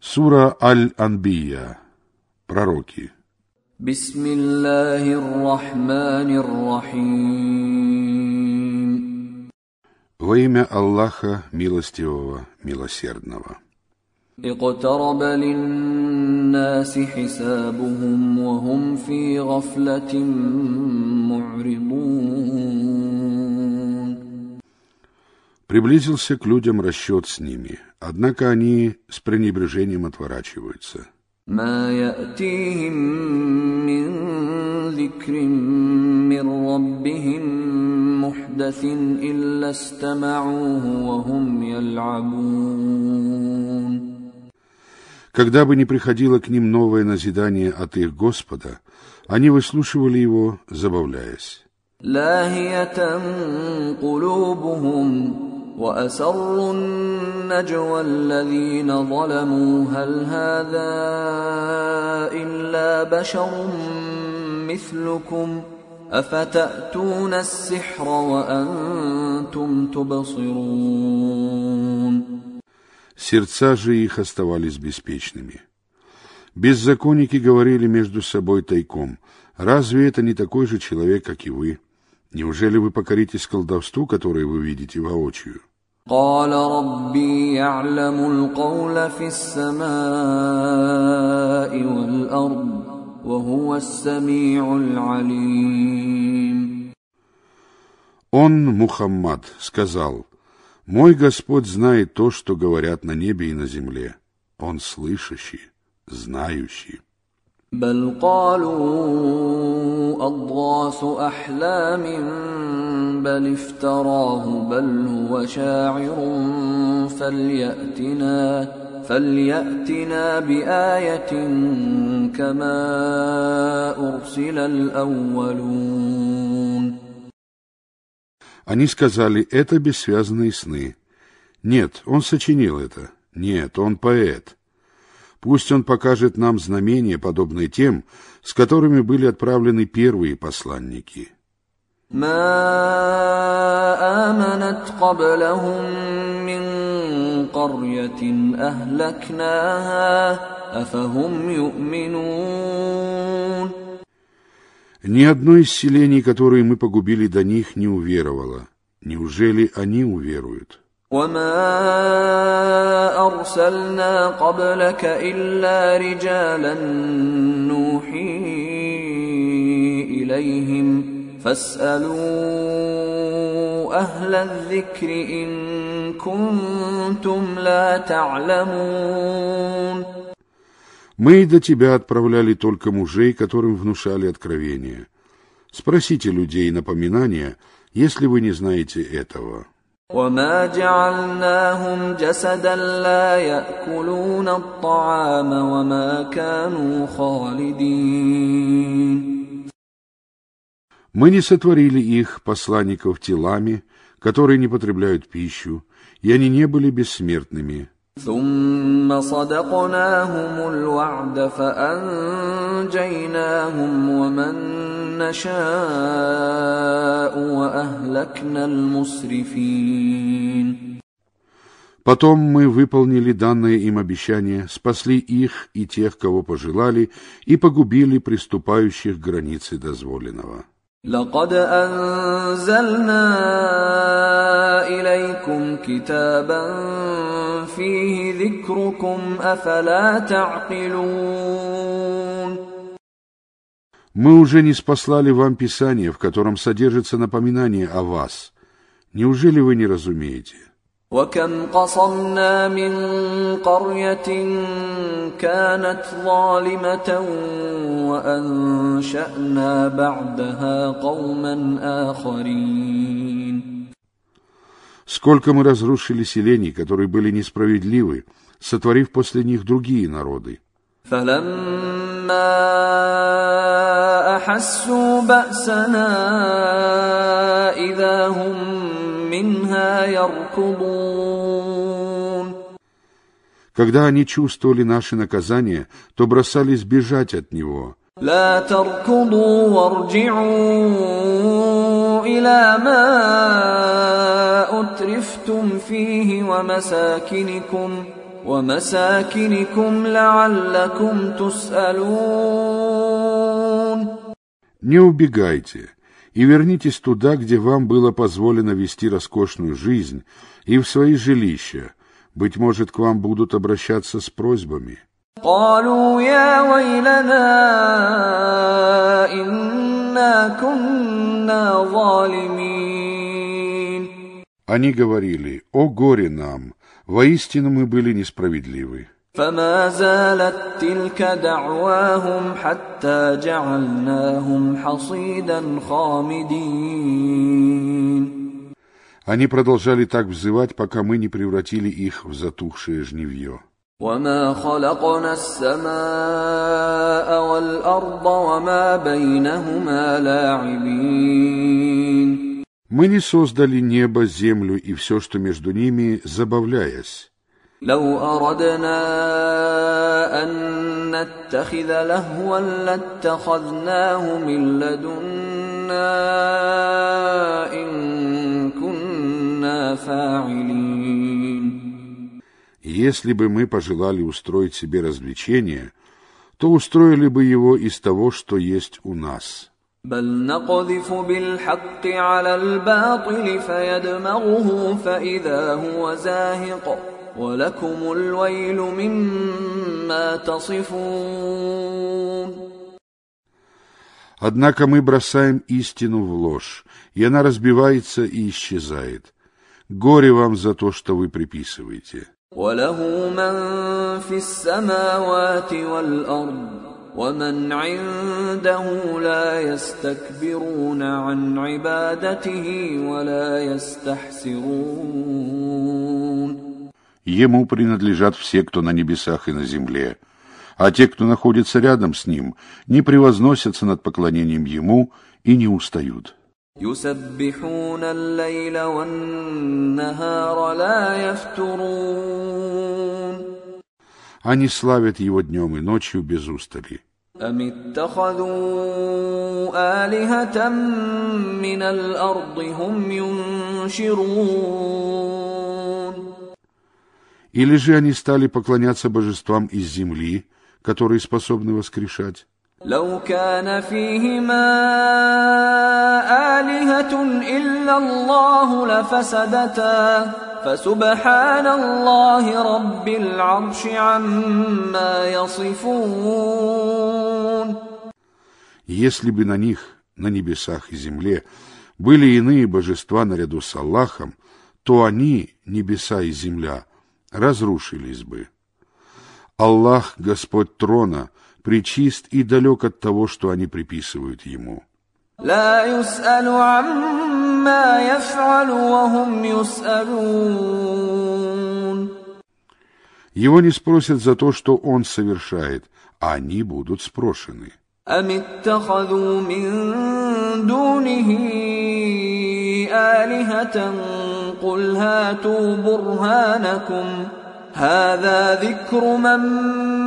Сура Аль-Анбия. Пророки. بسم الله الرحمن الرحيم Во имя Аллаха Милостивого, Милосердного. اقترب للناس حسابهم وهم في غفلة معرضون Приблизился к людям расчет с ними, однако они с пренебрежением отворачиваются. ما يأتيهم من ذكر من ربهم محدث إلا استمعوه وهم يلعبون Когда бы ни приходило к ним новое назидание от их Господа, они выслушивали его, забавляясь. لاهية قلوبهم وأسروا النجوى الذين ظلموا هل هذا إلا بشر مثلكم أفتأتون السحر وأنتم تبصرون Сердца же их оставались беспечными. Беззаконники говорили между собой тайком, «Разве это не такой же человек, как и вы? Неужели вы покоритесь колдовству, которое вы видите воочию?» قال ربي يعلم القول في السماء والأرض وهو السميع العليم Он, Мухаммад, сказал, «Мой Господь знает то, что говорят на небе и на земле. Он слышащий, знающий». بل قالوا أضغاث أحلام بل افتراه بل هو شاعر فليأتنا فليأتنا بآية كما أرسل الأولون Они сказали, это бессвязные сны. Нет, он сочинил это. Нет, он поэт. Пусть он покажет нам знамения, подобные тем, с которыми были отправлены первые посланники. Ни одно из селений, которые мы погубили до них, не уверовало. Неужели они уверуют? وما أرسلنا قبلك إلا رجالا نوحي إليهم فاسألوا أهل الذكر إن كنتم لا تعلمون Мы и до тебя отправляли только мужей, которым внушали откровения. Спросите людей напоминания, если вы не знаете этого. وما جعلناهم جسدا لا ياكلون الطعام وما كانوا خالدين Мы не сотворили их, посланников, телами, которые не потребляют пищу, и они не были бессмертными. ثم صدقناهم الوعد فانجيناهم ومن نشاء واهلكنا المسرفين Потом мы выполнили данное им обещание, спасли их и тех, кого пожелали, и погубили приступающих к границе дозволенного. لقد انزلنا اليكم كتابا فيه ذكركم افلا تعقلون Мы уже не спаслали вам Писание, в котором содержится напоминание о вас. Неужели вы не разумеете? وكم قصمنا من قريه كانت ظالمه وانشانا بعدها قوما اخرين Сколько мы разрушили селений, которые были несправедливы, сотворив после них другие народы. فلما احسوا باسنا اذا هم منها يركضون Когда они чувствовали наши наказания, то бросались бежать от него. لا تركضوا وارجعوا الى ما اترفتم فيه ومساكنكم ومساكنكم لعلكم تسألون Не убегайте и вернитесь туда, где вам было позволено вести роскошную жизнь, и в свои жилища. Быть может, к вам будут обращаться с просьбами. قالوا يا ويلنا إنا كنا ظالمين Они говорили, «О горе нам! Воистину мы были несправедливы». فما زالت تلك دعواهم حتى جعلناهم حصيدا خامدين Они продолжали так взывать, пока мы не превратили их в затухшее жневье. وما خلقنا السماء والأرض وما بينهما لاعبين Мы не создали небо, землю и все, что между ними, забавляясь. لو أردنا أن نتخذ لهوا لاتخذناه من لدنا إن كنا فاعلين Если бы мы пожелали устроить себе развлечение, то устроили бы его из того, что есть у нас. بل نقذف بالحق على الباطل فيدمغه فإذا هو زاهق ولكم الويل مما تصفون Однако мы бросаем истину в ложь, и она разбивается и исчезает. Горе вам за то, что вы приписываете. وله من في السماوات والأرض ومن عنده لا يستكبرون عن عبادته ولا يستحسرون Ему принадлежат все, кто на небесах и на земле, а те, кто находится рядом с ним, не превозносятся над поклонением ему и не устают. يسبحون الليل والنهار لا يفترون Они славят его днем и ночью без устали. أم اتخذوا آلهة من الأرض هم ينشرون Или же они стали поклоняться божествам из земли, которые способны воскрешать? لو كان فيهما آلهة إلا الله لفسدتا فسبحان الله رب العرش عما يصفون Если бы на них, на небесах и земле, были иные божества наряду с Аллахом, то они, небеса и земля, разрушились бы. Аллах, Господь трона, причист и далек от того, что они приписывают Ему. لا يسأل عما يفعل وهم يسألون Его не спросят за то, что Он совершает, а они будут спрошены. أم اتخذوا من دونه آلهة قل هاتوا برهانكم هذا ذكر من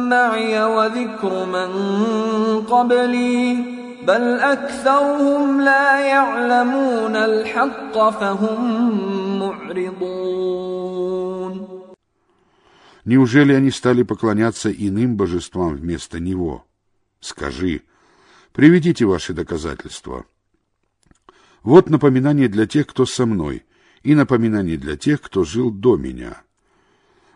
معي وذكر من قبلي بل أكثرهم لا يعلمون الحق فهم معرضون Неужели они стали поклоняться иным божествам вместо Него? Скажи, приведите ваши доказательства. Вот напоминание для тех, кто со мной, и напоминание для тех, кто жил до меня.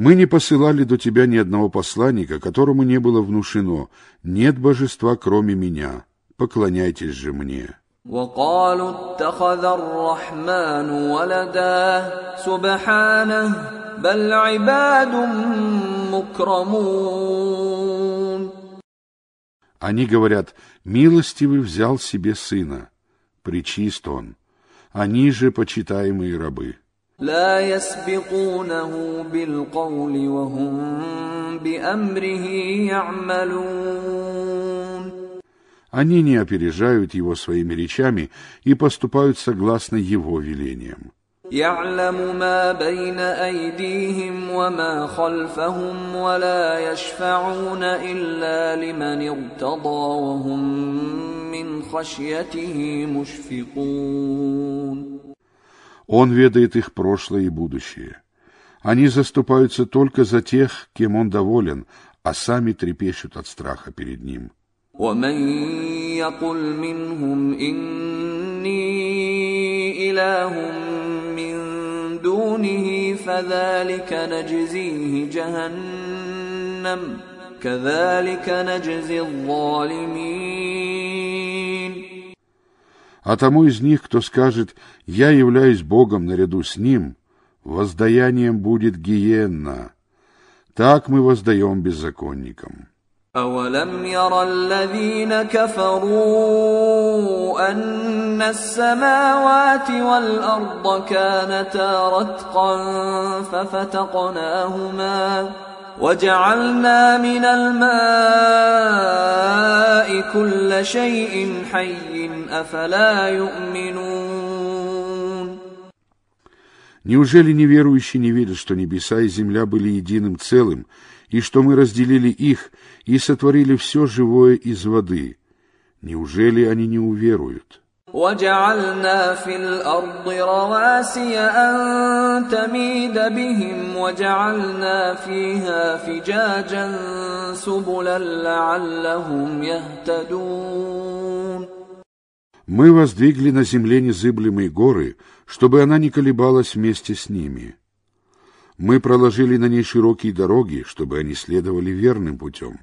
Мы не посылали до тебя ни одного посланника, которому не было внушено «нет божества, кроме меня, поклоняйтесь же мне». وقالوا اتخذ الرحمن ولدا سبحانه بل عباد مكرمون Они говорят, милостивый взял себе сына, причист он, они же почитаемые рабы. لا يسبقونه بالقول وهم بأمره يعملون Они не опережают его своими речами и поступают согласно его велениям. يعلم ما بين ايديهم وما خلفهم ولا يشفعون الا لمن ارتضى وهم من خشيته مشفقون Он ведает их прошлое и будущее. Они заступаются только за тех, кем он доволен, а сами трепещут от страха перед ним. ومن يقل منهم إني إله من دونه فذلك نجزيه جهنم كذلك نجزي الظالمين А тому из них, кто скажет «Я являюсь Богом наряду с Ним», воздаянием будет гиенна. Так мы воздаем беззаконникам. أولم ير الذين كفروا أن السماوات والأرض كانتا رتقا ففتقناهما وجعلنا من الماء كل شيء حي أفلا يؤمنون Неужели неверующие не видят, что небеса и земля были единым целым, и что мы разделили их и сотворили все живое из воды. Неужели они не уверуют? وجعلنا في الأرض رواسي أن تميد بهم وجعلنا فيها فجاجا سبلا لعلهم يهتدون мы воздвигли на земле незыблемые горы, чтобы она не колебалась вместе с ними. Мы проложили на ней широкие дороги, чтобы они следовали верным путем.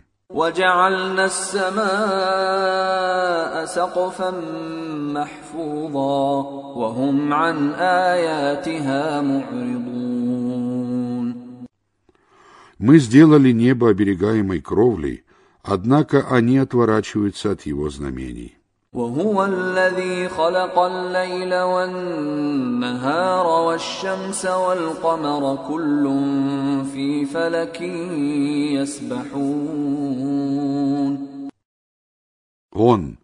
Мы сделали небо оберегаемой кровлей, однако они отворачиваются от его знамений. وهو الذي خلق الليل والنهار والشمس والقمر كل في فلك يسبحون Он,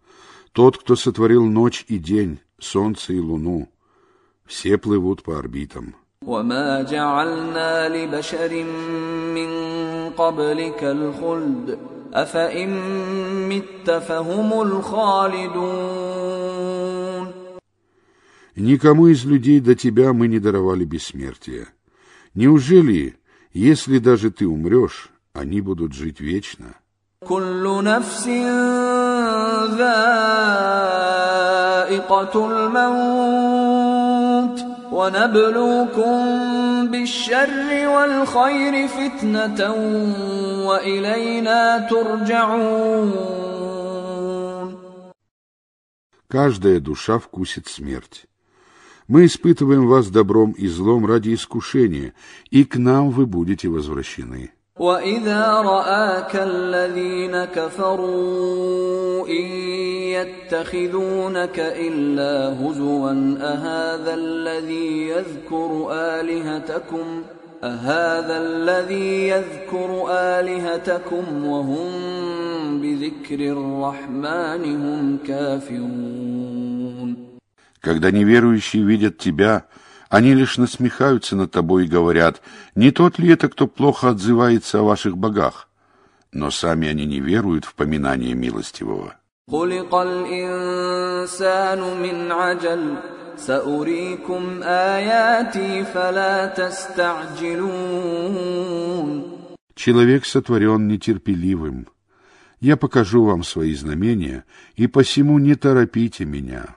тот, кто сотворил ночь и день, солнце и луну, все плывут по орбитам. وما جعلنا لبشر من قبلك الخلد أفإن مت فهم الخالدون Никому из людей до тебя мы не даровали бессмертия. Неужели, если даже ты умрешь, они будут жить вечно? كل نفس ذائقة الموت ونبلوكم بالشر والخير فتنة وإلينا ترجعون Каждая душа вкусит смерть. Мы испытываем вас добром и злом ради искушения, и к нам вы будете возвращены. وإذا رآك الذين كفروا إن يتخذونك إلا هزوا أهذا الذي يذكر آلهتكم أهذا الذي يذكر آلهتكم وهم بذكر الرحمن هم كافرون Когда неверующие видят тебя, Они лишь насмехаются над тобой и говорят, не тот ли это, кто плохо отзывается о ваших богах? Но сами они не веруют в поминание милостивого. Человек сотворен нетерпеливым. Я покажу вам свои знамения, и посему не торопите меня.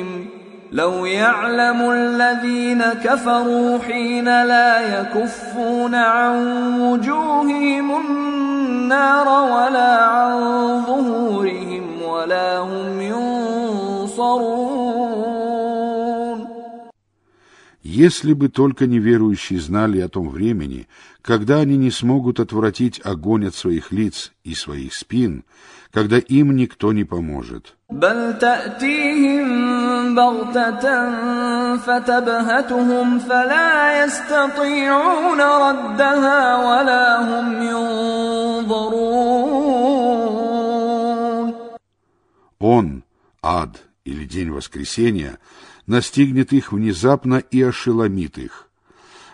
لو يعلم الذين كفروا حين لا يكفون عن وجوههم النار ولا عن ظهورهم ولا هم ينصرون Если бы только неверующие знали о том времени, когда они не смогут отвратить огонь от своих лиц и своих спин, когда им никто не поможет. بل تأتيهم بغتة فتبهتهم فلا يستطيعون ردها ولا هم ينظرون Он, ад или день воскресения, настигнет их внезапно и ошеломит их.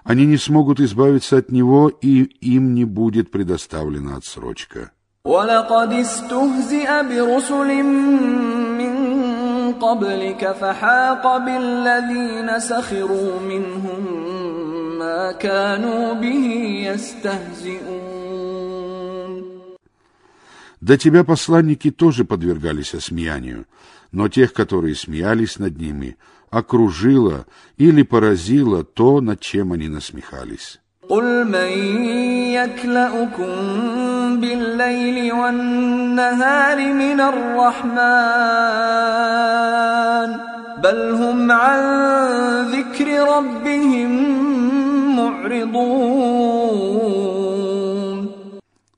Они не смогут избавиться от него, и им не будет предоставлена отсрочка. ولقد استهزئ برسل من قبلك فحاق بالذين سخروا منهم ما كانوا به يستهزئون До тебя посланники тоже подвергались осмеянию, но тех, которые смеялись над ними, окружило или поразило то, над чем они насмехались. قل من يكلأكم بالليل والنهار من الرحمن بل هم عن ذكر ربهم معرضون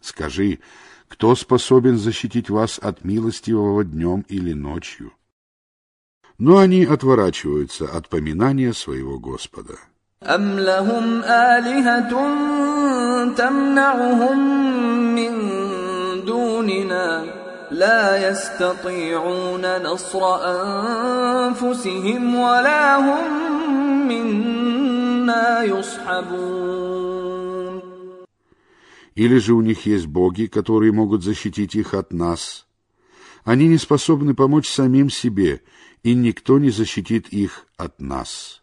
Скажи, кто способен защитить вас от милостивого днем или ночью? Но они отворачиваются от поминания своего Господа. أم لهم آلهة تمنعهم من دوننا لا يستطيعون نصر أنفسهم ولا هم منا يصحبون Или же у них есть боги, которые могут защитить их от нас. Они не способны помочь самим себе, и никто не защитит их от нас.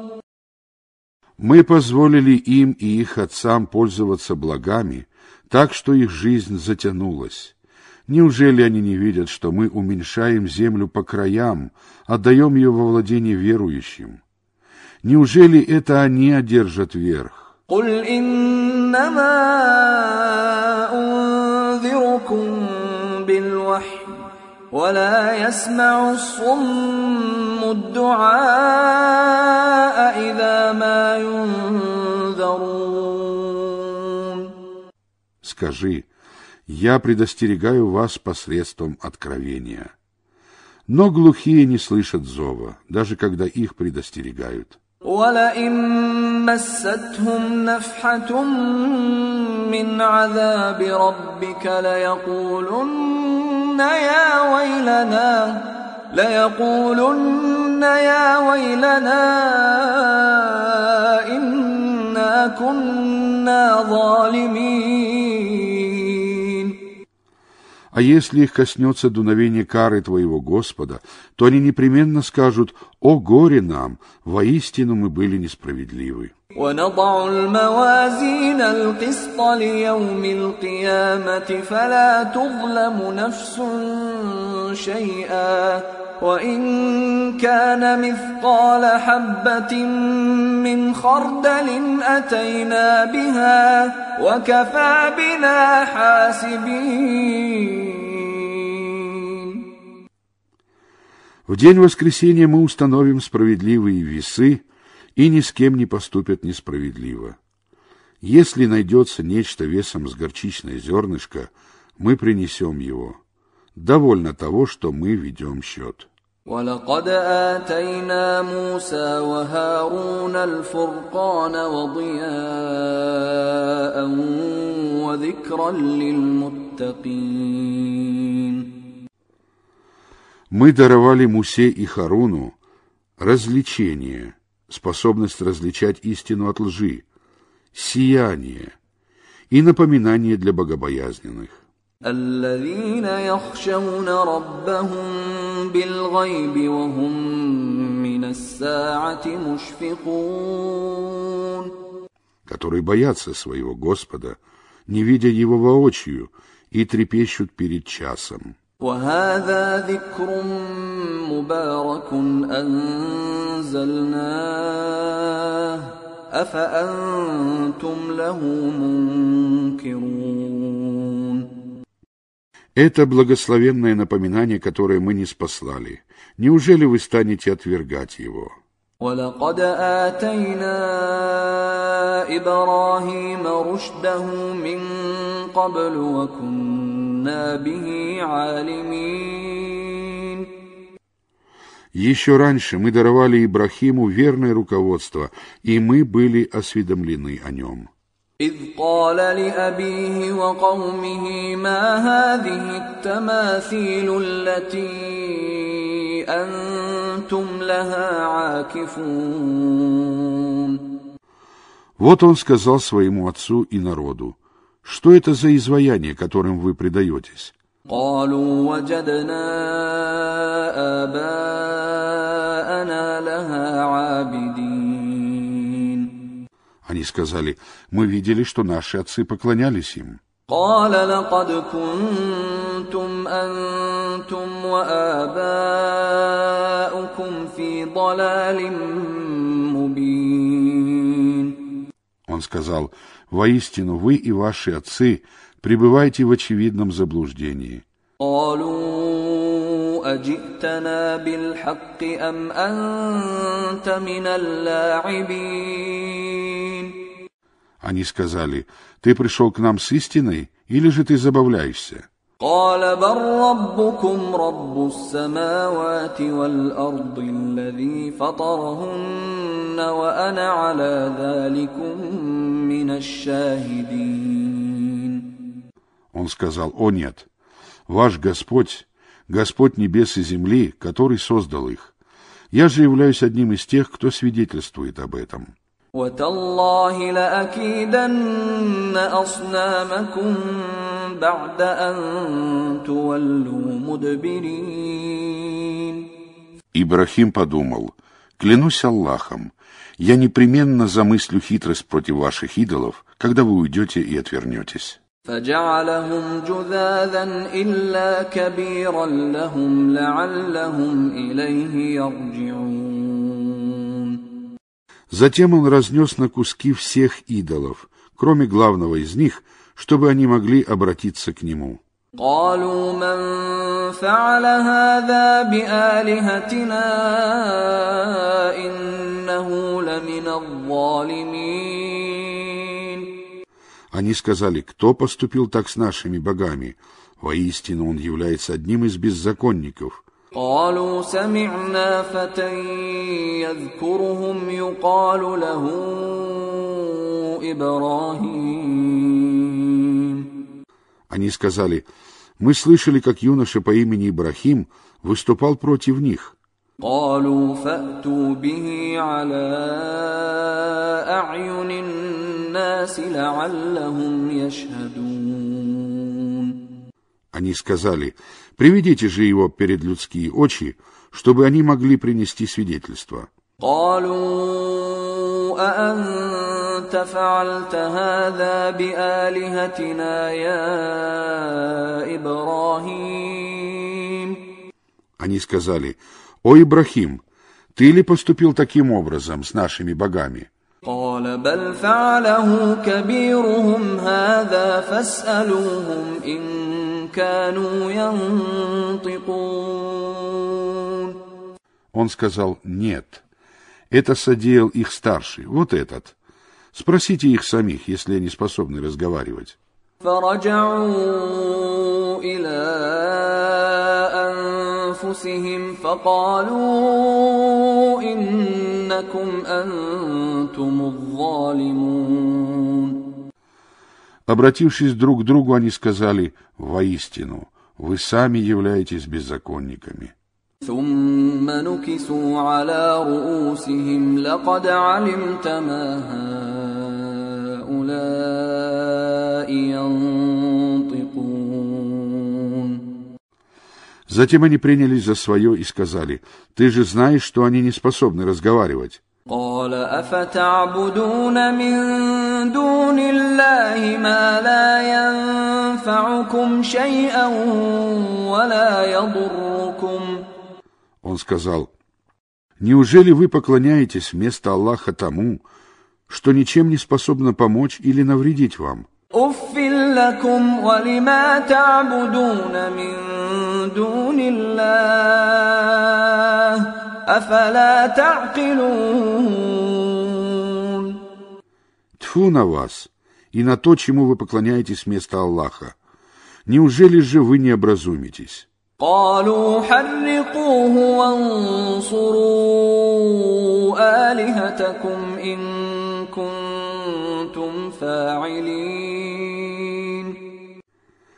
Мы позволили им и их отцам пользоваться благами, так что их жизнь затянулась. Неужели они не видят, что мы уменьшаем землю по краям, отдаем ее во владение верующим? Неужели это они одержат верх? قل إنما أنذركم بالوحي ولا يسمع الصم الدعاء إذا ما ينذرون Скажи, я предостерегаю вас посредством откровения. Но глухие не слышат зова, даже когда их предостерегают. ولئن مستهم نفحة من عذاب ربك ليقولن يا ويلنا ليقولن يا ويلنا إنا كنا ظالمين. А если их коснется дуновение кары твоего Господа, то они непременно скажут «О горе нам! Воистину мы были несправедливы». ونضع الموازين القسط ليوم القيامة فلا تظلم نفس شيئا وإن كان مثقال حبة من خردل أتينا بها وكفى بنا حاسبين В день воскресения мы установим справедливые весы, и ни с кем не поступят несправедливо. Если найдется нечто весом с горчичное зернышко, мы принесем его. Довольно того, что мы ведем счет. ولقد آتينا موسى وهارون الفرقان وضياء وذكرا للمتقين Мы даровали Мусе и Харуну развлечение, способность различать истину от лжи, сияние и напоминание для богобоязненных. الذين يخشون ربهم بالغيب وهم من الساعة مشفقون которые боятся своего Господа, не видя его воочию, и трепещут перед часом. وهذا ذكر مبارك أنزلناه أفأنتم له منكرون Это благословенное напоминание, которое мы не спаслали. Неужели вы станете отвергать его? ولقد آتينا إبراهيم رشده من قبل وكنا به عالمين Еще раньше мы даровали Ибрахиму верное руководство, и мы были осведомлены о нем. إذ قال لأبيه وقومه ما هذه التماثيل التي أنتم لها عاكفون Вот он сказал своему отцу и народу, что это за изваяние, которым вы предаетесь? قالوا وجدنا آباءنا لها عابدين Они сказали, мы видели, что наши отцы поклонялись им. قال لقد كنتم أنتم وآباؤكم في ضلال مبين Он сказал, воистину вы и ваши отцы пребываете в очевидном заблуждении. قالوا أجئتنا بالحق أم أنت من اللاعبين Они сказали, ты пришел к нам с истиной, или же ты забавляешься? قال بل ربكم رب السماوات والأرض الذي فطرهن وأنا على ذلكم من الشاهدين Он сказал, о нет, ваш Господь, Господь небес и земли, который создал их. Я же являюсь одним из тех, кто свидетельствует об этом. وتالله لأكيدن أصنامكم بعد أن تولوا مدبرين Ибрахим подумал, клянусь Аллахом, я непременно замыслю хитрость против ваших идолов, когда вы уйдете и отвернетесь. فجعلهم جذاذا إلا كبيرا لهم لعلهم إليه يرجعون Затем он разнес на куски всех идолов, кроме главного из них, чтобы они могли обратиться к нему. قالوا من فعل هذا بآلهتنا إنه لمن الظالمين Они сказали, кто поступил так с нашими богами? Воистину он является одним из беззаконников. قالوا سمعنا فتى يذكرهم يقال له إبراهيم Они сказали, мы слышали, как юноша по имени Ибрахим выступал против них. قالوا فأتوا به على أعين الناس لعلهم يشهدون Они сказали, приведите же его перед людские очи, чтобы они могли принести свидетельство. قالوا أأنت فعلت هذا بآلهتنا يا إبراهيم Они сказали, «О, Ибрахим, ты ли поступил таким образом с нашими богами?» قال بل فعله كبيرهم هذا فاسألوهم إن كانوا ينطقون Он сказал, «Нет, это содеял их старший, вот этот. Спросите их самих, если они способны разговаривать». فرجعوا إلى أنفسهم فقالوا إنكم أنتم الظالمون Обратившись друг к другу, они сказали, «Воистину, вы сами являетесь беззаконниками». ثم نكسوا على رؤوسهم لقد علمت ما هؤلاء ينطقون Затем они принялись за свое и сказали, «Ты же знаешь, что они не способны разговаривать». قال أفتعبدون من دون الله ما لا ينفعكم شيئا ولا يضركم Он сказал, «Неужели вы поклоняетесь вместо Аллаха тому, что ничем не способно помочь или навредить вам?» أف لكم ولما تعبدون من دون الله أفلا تعقلون Тьфу на вас и на то, чему вы поклоняетесь вместо Аллаха. Неужели же вы не образумитесь? قالوا حرقوه وانصروا آلهتكم إن كنتم فاعلين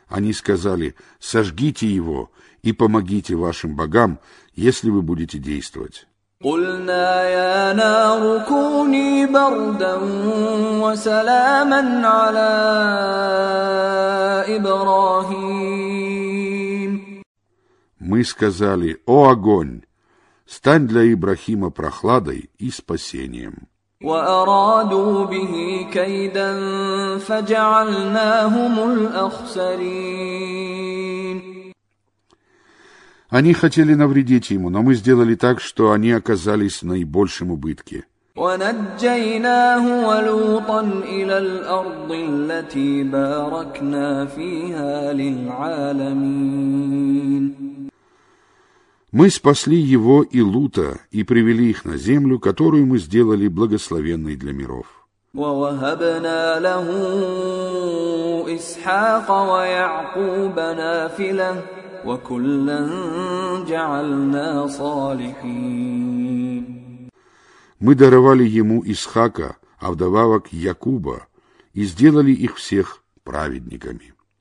Они сказали, сожгите его и помогите вашим богам, если вы будете действовать. قلنا يا نار كوني بردا وسلاما على إبراهيم Мы сказали, о огонь, стань для Ибрахима прохладой и спасением. وأرادوا به كيدا فجعلناهم الأخسرين Они хотели навредить ему, но мы сделали так, что они оказались в наибольшем убытке. ونجيناه ولوطا إلى الأرض التي باركنا فيها للعالمين Мы спасли его и Лута и привели их на землю, которую мы сделали благословенной для миров. ووهبنا له إسحاق ويعقوب نافلة وكلا جعلنا صالحين Мы даровали ему Исхака, а вдобавок Якуба, и сделали их всех праведниками.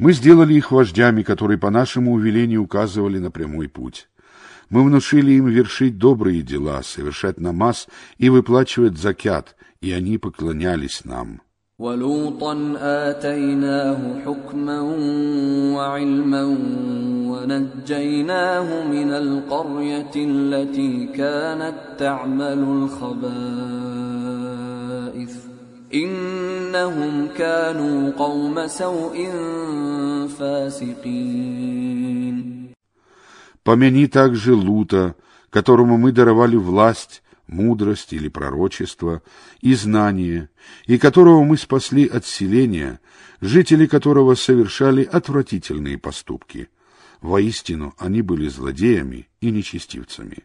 Мы сделали их вождями, которые по нашему увелению указывали на прямой путь. Мы внушили им вершить добрые дела, совершать намаз и выплачивать закят, и они поклонялись нам. ولوطا آتيناه حكما وعلما ونجيناه من القرية التي كانت تعمل الخبائث إنهم كانوا قوم سوء فاسقين Помяни также Лута, которому мы даровали власть, мудрость или пророчество и знание, и которого мы спасли от селения, жители которого совершали отвратительные поступки. Воистину, они были злодеями и нечестивцами.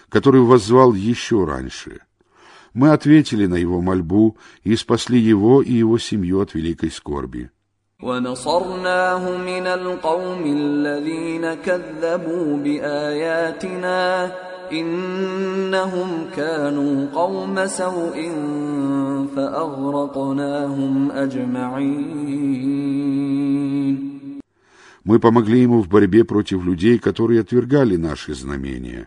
который воззвал еще раньше. Мы ответили на его мольбу и спасли его и его семью от великой скорби. ونصرناه من القوم الذين كذبوا بآياتنا إنهم كانوا قوم سوء فأغرقناهم أجمعين Мы помогли ему в борьбе против людей, которые отвергали наши знамения.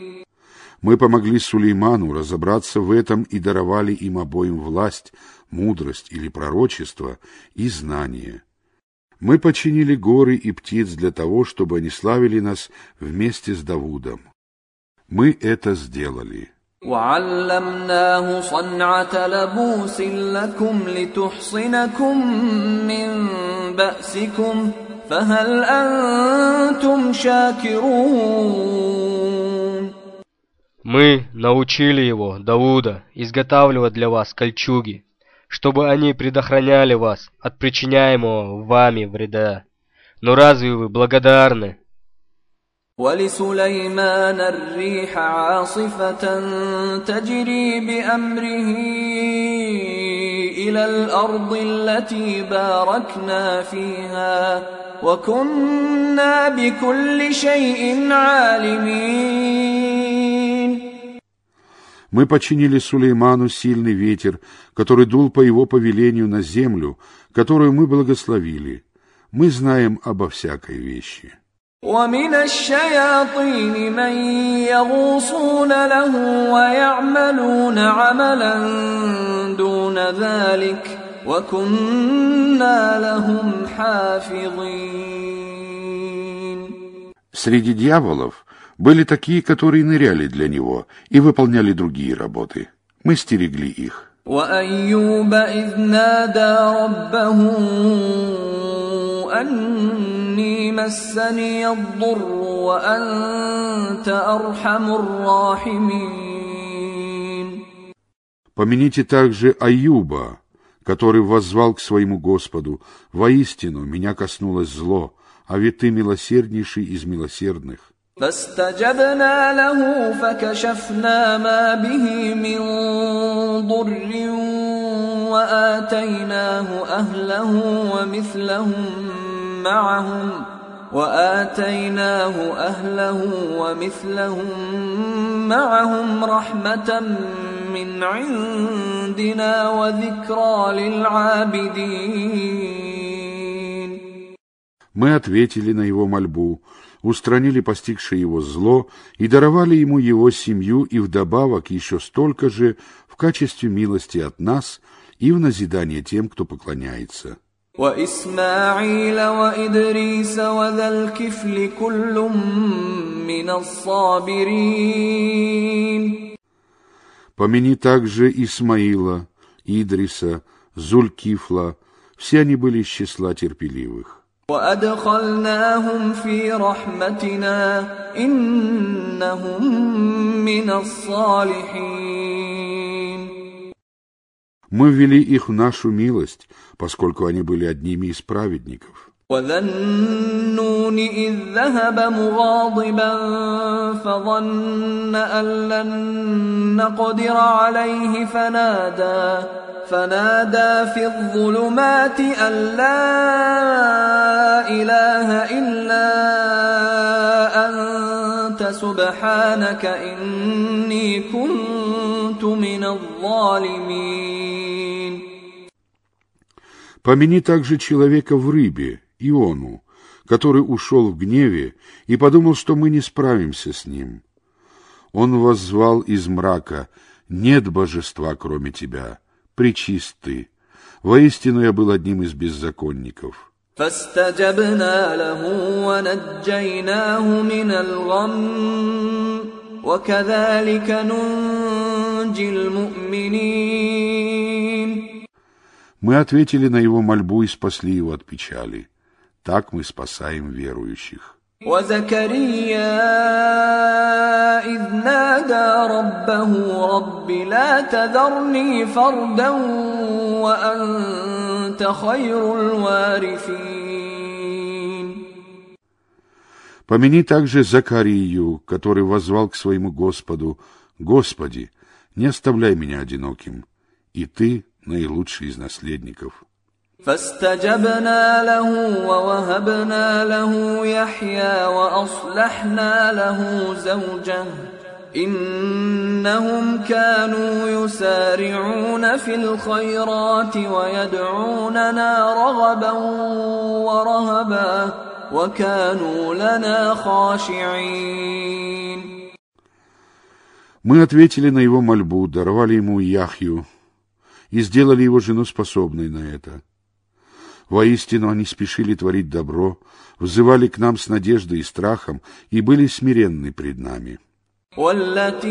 Мы помогли Сулейману разобраться в этом и даровали им обоим власть, мудрость или пророчество и знание. Мы починили горы и птиц для того, чтобы они славили нас вместе с Давудом. Мы это сделали. وعلمناه صنعة لبوس لكم لتحصنكم من بأسكم فهل أنتم شاكرون мы научили его, Давуда, изготавливать для вас кольчуги, чтобы они предохраняли вас от причиняемого вами вреда. Но разве вы благодарны? ولسليمان الريح عاصفة تجري بأمره إلى الأرض التي باركنا فيها وكنا بكل شيء عالمين Мы починили Сулейману сильный ветер, который дул по его повелению на землю, которую мы благословили. Мы знаем обо всякой вещи. ومن الشياطين من يغوصون له ويعملون عملا دون ذلك وكنا لهم حافظين Среди дьяволов были такие, которые ныряли для него и выполняли другие работы. Мы стерегли их. وأيوب إذ نادى ربه أني مسني الضر وأنت أرحم الراحمين Помяните также Аюба, который воззвал к своему Господу, «Воистину меня коснулось зло, а ведь ты милосерднейший из милосердных». فاستجبنا له فكشفنا ما به من ضر وآتيناه أهله ومثلهم معهم وآتيناه أهله ومثلهم معهم رحمة من عندنا وذكرى للعابدين Мы ответили на его мольбу, устранили постигшее его зло и даровали ему его семью и вдобавок еще столько же в качестве милости от нас и в назидание тем, кто поклоняется. وإسماعيل وإدريس وذا الكفل كل من الصابرين Помяни также Исмаила, Идриса, Зулькифла, все они были из числа терпеливых. وأدخلناهم في رحمتنا إنهم من الصالحين Мы ввели их в нашу милость, поскольку они были одними из праведников. وذا النون إذ ذهب مغاضبا فظن أن لن نقدر عليه فنادى فنادى في الظلمات أن لا إله إلا أنت سبحانك إني كنت من الظالمين Помяни также человека в рыбе, Иону, который ушел в гневе и подумал, что мы не справимся с ним. Он воззвал из мрака, «Нет божества, кроме тебя, причист ты». Воистину я был одним из беззаконников. فاستجبنا له ونجيناه من الغم وكذلك ننجي المؤمنين Мы ответили на его мольбу и спасли его от печали. Так мы спасаем верующих. وزكريا إذ نادى ربه رب لا تذرني فردا وأنت خير الوارثين Помяни также Закарию, который возвал к своему Господу, «Господи, не оставляй меня одиноким, и Ты наилучший из наследников». فاستجبنا له ووهبنا له يحيى واصلحنا له زوجه انهم كانوا يسارعون في الخيرات ويدعوننا رغبا ورهبا وكانوا لنا خاشعين Мы ответили на его мольбу, даровали ему Яхью и сделали его жену способной на это. Воистину они спешили творить добро, взывали к нам с надеждой и страхом и были смиренны пред нами. والتي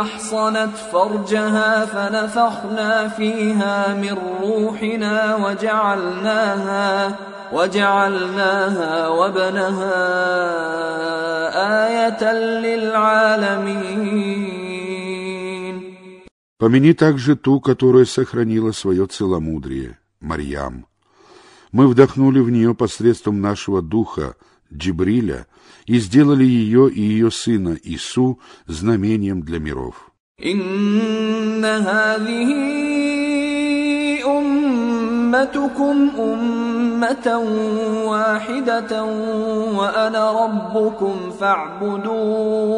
احصنت فرجها فنفخنا فيها من روحنا وجعلناها وجعلناها وابنها ايه للعالمين Помяни также ту, которая сохранила свое целомудрие, Марьям. Мы вдохнули в нее посредством нашего духа, Джибриля, и сделали ее и ее сына Ису знамением для миров. إن هذه أمتكم أمة واحدة وأنا ربكم فاعبدون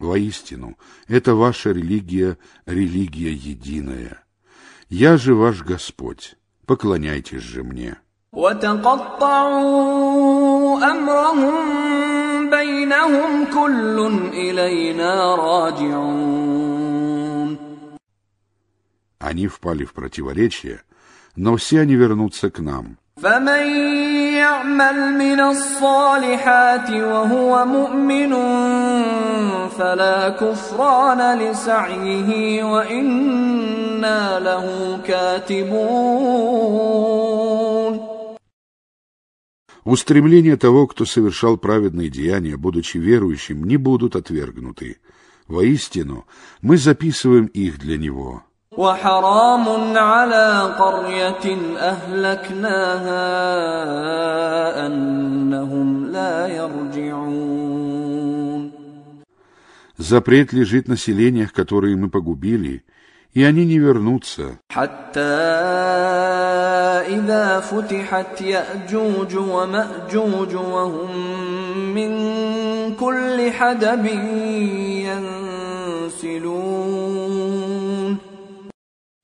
Воистину, это ваша религия, религия единая. Я же ваш Господь, поклоняйтесь же мне. وتقطعوا أمرهم بينهم كل إلينا راجعون Они впали в противоречие, но все они вернутся к нам. فمن يعمل من الصالحات وهو مؤمن فلا كفران لسعيه وإنا له كاتبون Устремления того, кто совершал праведные деяния, будучи верующим, не будут отвергнуты. Воистину, мы записываем их для него. وحرام على قرية أهلكناها أنهم لا يرجعون Запрет лежит на селениях, которые мы погубили, и они не вернутся. حتى إذا فتحت يأجوج ومأجوج وهم من كل حدب ينسلون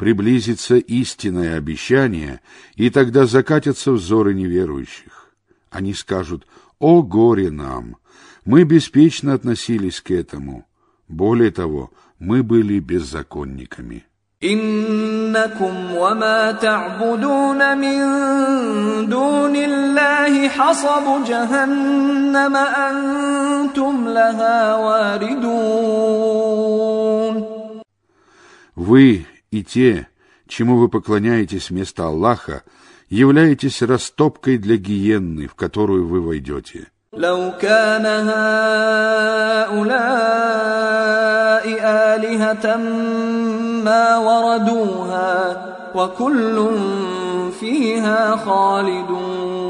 Приблизится истинное обещание, и тогда закатятся взоры неверующих. Они скажут «О горе нам! Мы беспечно относились к этому. Более того, мы были беззаконниками». إنكم وما تعبدون من دون الله حصب جهنم أنتم لها واردون Вы и те, чему вы поклоняетесь вместо Аллаха, являетесь растопкой для гиенны, в которую вы войдете. لو كان هؤلاء آلهة ما وردوها وكل فيها خالدون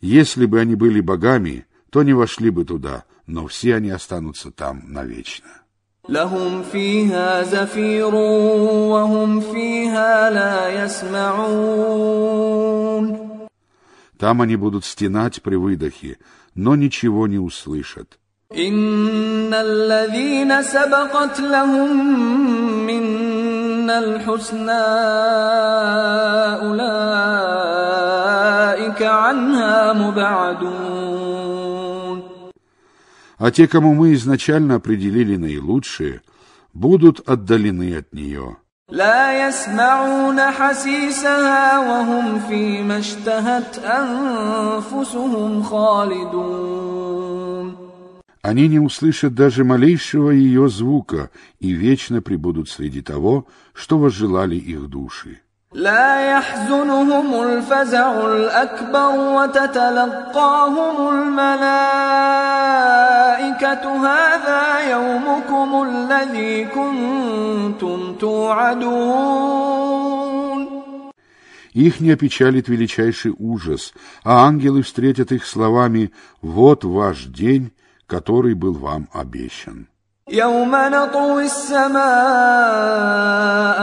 Если бы они были богами, то не вошли бы туда, но все они останутся там навечно. لهم فيها زفير وهم فيها لا يسمعون Там они будут стенать при выдохе, но ничего не услышат. إن الذين سبقت لهم منا الحسنى أولئك عنها مبعدون А те, кому мы изначально определили наилучшие, будут отдалены от нее. لا يسمعون حسيسها وهم فيما اشتهت أنفسهم خالدون Они не услышат даже малейшего ее звука и вечно пребудут среди того, что возжелали их души. لا يحزنهم الفزع الأكبر وتتلقاهم الملائكة هذا يومكم الذي كنتم توعدون Их не опечалит величайший ужас, а ангелы встретят их словами «Вот ваш день, который был вам обещан». يوم نطوي السماء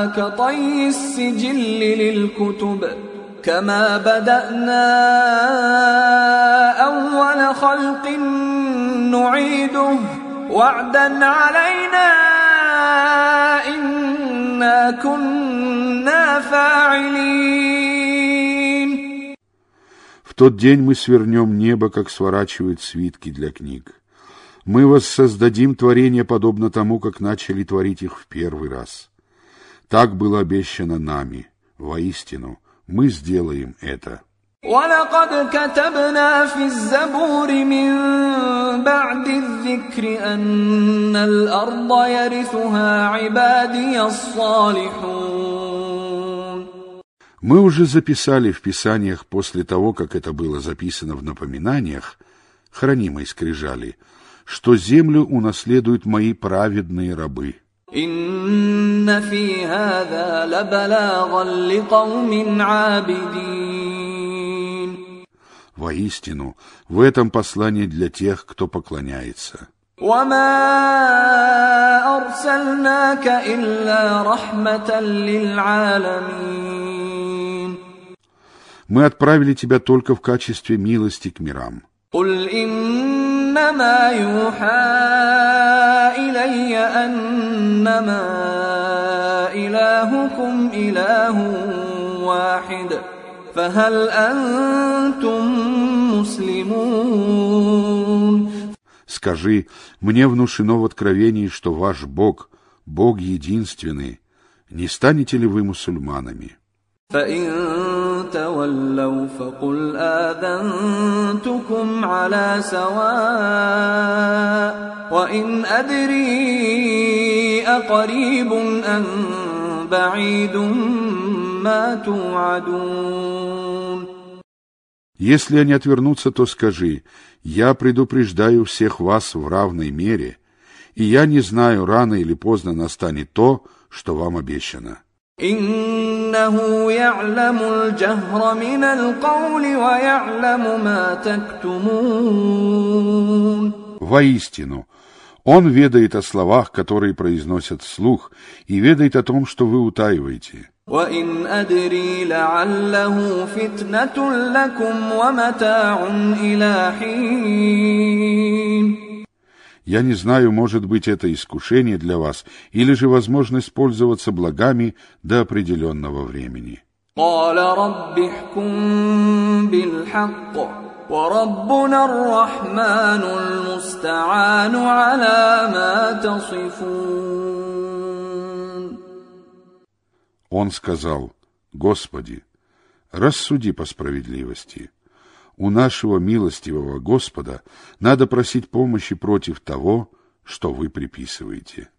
كطي السجل للكتب كما بدأنا أول خلق نعيده وعدا علينا إنا كنا فاعلين В тот день мы свернем небо, как сворачивают свитки для книг. Мы воссоздадим творение подобно тому, как начали творить их в первый раз. Так было обещано нами. Воистину, мы сделаем это. ولقد كتبنا في الزبور من بعد الذكر أن الأرض يرثها عبادي الصالحون Мы уже записали в Писаниях после того, как это было записано в напоминаниях, хранимой скрижали, что землю унаследуют мои праведные рабы. إن في هذا لبلاغا لقوم عابدين Воистину, в этом послание для тех, кто поклоняется. وما أرسلناك إلا رحمة للعالمين Мы отправили тебя только в качестве милости к мирам. قل إنما يوحى إلي أنما إلهكم إله واحد فهل أنتم مسلمون Скажи, мне внушено в откровении, что ваш Бог, Бог единственный. Не станете ли вы мусульманами? فإن تولوا فقل آذنتكم على سواء وإن أدري أقريب أم بعيد ما توعدون Если они отвернутся, то скажи, я предупреждаю всех вас в равной мере, и я не знаю, рано или поздно настанет то, что вам обещано. إنه يعلم الجهر من القول ويعلم ما تكتمون Воистину, Он ведает о словах, которые произносят вслух, и ведает о том, что вы утаиваете. وإن أدري لعله فتنة لكم ومتاع إلى حين Я не знаю, может быть, это искушение для вас, или же возможность пользоваться благами до определенного времени. Он сказал, «Господи, рассуди по справедливости». У нашего милостивого Господа надо просить помощи против того, что вы приписываете.